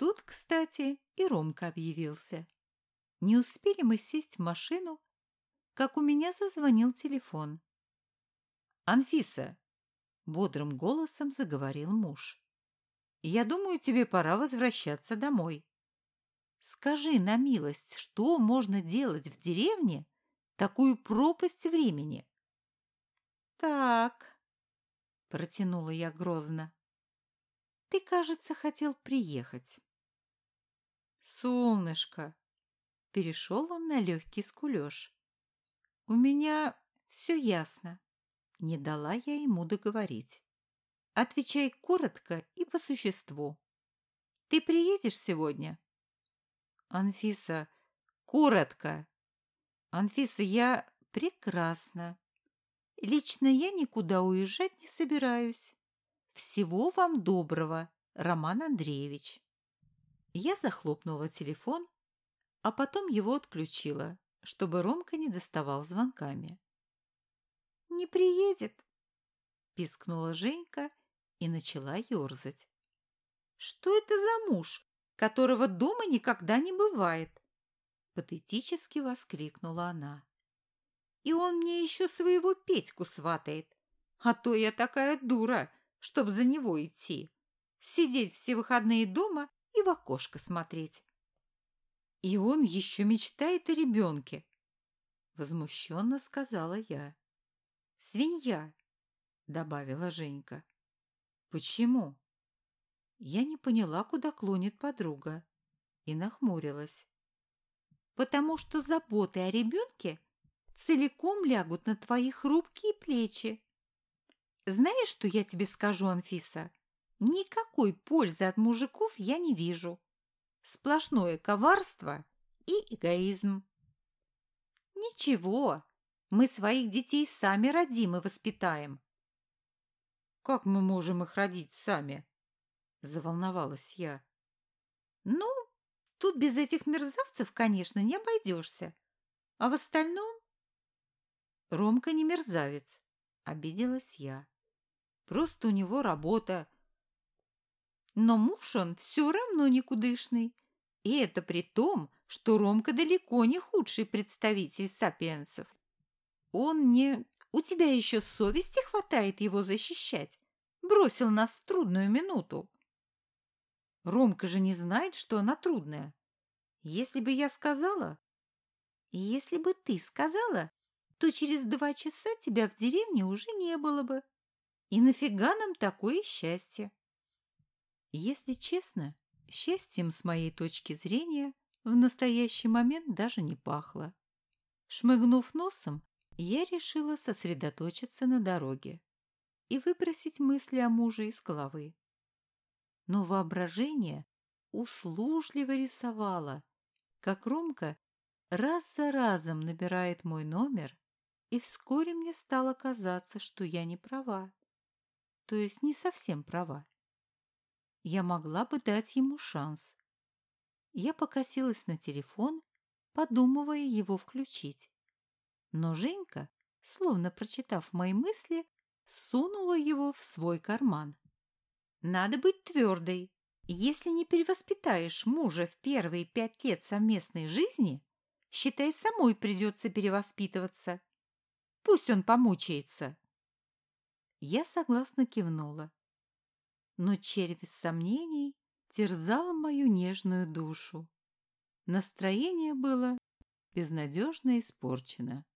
Тут, кстати, и Ромка объявился. Не успели мы сесть в машину, как у меня зазвонил телефон. «Анфиса!» — бодрым голосом заговорил муж. «Я думаю, тебе пора возвращаться домой. Скажи на милость, что можно делать в деревне такую пропасть времени?» «Так», — протянула я грозно, — «ты, кажется, хотел приехать». «Солнышко!» — перешел он на легкий скулеж. «У меня все ясно». Не дала я ему договорить. «Отвечай коротко и по существу. Ты приедешь сегодня?» «Анфиса, коротко!» «Анфиса, я прекрасно. Лично я никуда уезжать не собираюсь. Всего вам доброго, Роман Андреевич». Я захлопнула телефон, а потом его отключила, чтобы Ромка не доставал звонками. «Не приедет!» – пискнула Женька и начала ерзать. «Что это за муж, которого дома никогда не бывает?» – патетически воскликнула она. «И он мне еще своего Петьку сватает, а то я такая дура, чтоб за него идти, сидеть все выходные дома и в окошко смотреть. И он еще мечтает о ребенке, возмущенно сказала я. Свинья, добавила Женька. Почему? Я не поняла, куда клонит подруга, и нахмурилась. Потому что заботы о ребенке целиком лягут на твои хрупкие плечи. Знаешь, что я тебе скажу, Анфиса? Никакой пользы от мужиков я не вижу. Сплошное коварство и эгоизм. Ничего, мы своих детей сами родим и воспитаем. Как мы можем их родить сами? Заволновалась я. Ну, тут без этих мерзавцев, конечно, не обойдешься. А в остальном... Ромка не мерзавец, обиделась я. Просто у него работа, но муж он все равно никудышный. И это при том, что Ромка далеко не худший представитель сапиенсов. Он не... У тебя еще совести хватает его защищать. Бросил нас в трудную минуту. Ромка же не знает, что она трудная. Если бы я сказала... Если бы ты сказала, то через два часа тебя в деревне уже не было бы. И нафига нам такое счастье? Если честно, счастьем с моей точки зрения в настоящий момент даже не пахло. Шмыгнув носом, я решила сосредоточиться на дороге и выбросить мысли о муже из головы. Но воображение услужливо рисовало, как Ромка раз за разом набирает мой номер, и вскоре мне стало казаться, что я не права, то есть не совсем права я могла бы дать ему шанс. Я покосилась на телефон, подумывая его включить. Но Женька, словно прочитав мои мысли, сунула его в свой карман. «Надо быть твердой. Если не перевоспитаешь мужа в первые пять лет совместной жизни, считай, самой придется перевоспитываться. Пусть он помучается». Я согласно кивнула но червь сомнений терзал мою нежную душу. Настроение было безнадежно испорчено.